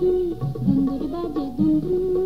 धुन धुन बाजे धुन धुन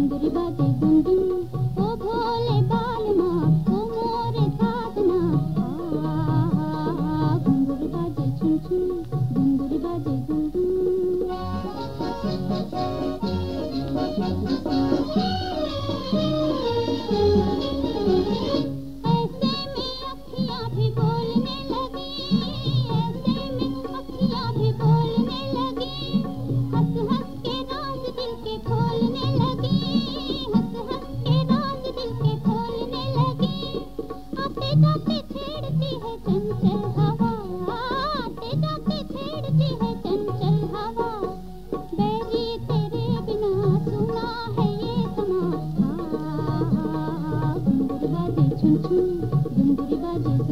Bum bidi badi bum bum.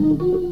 Thank you.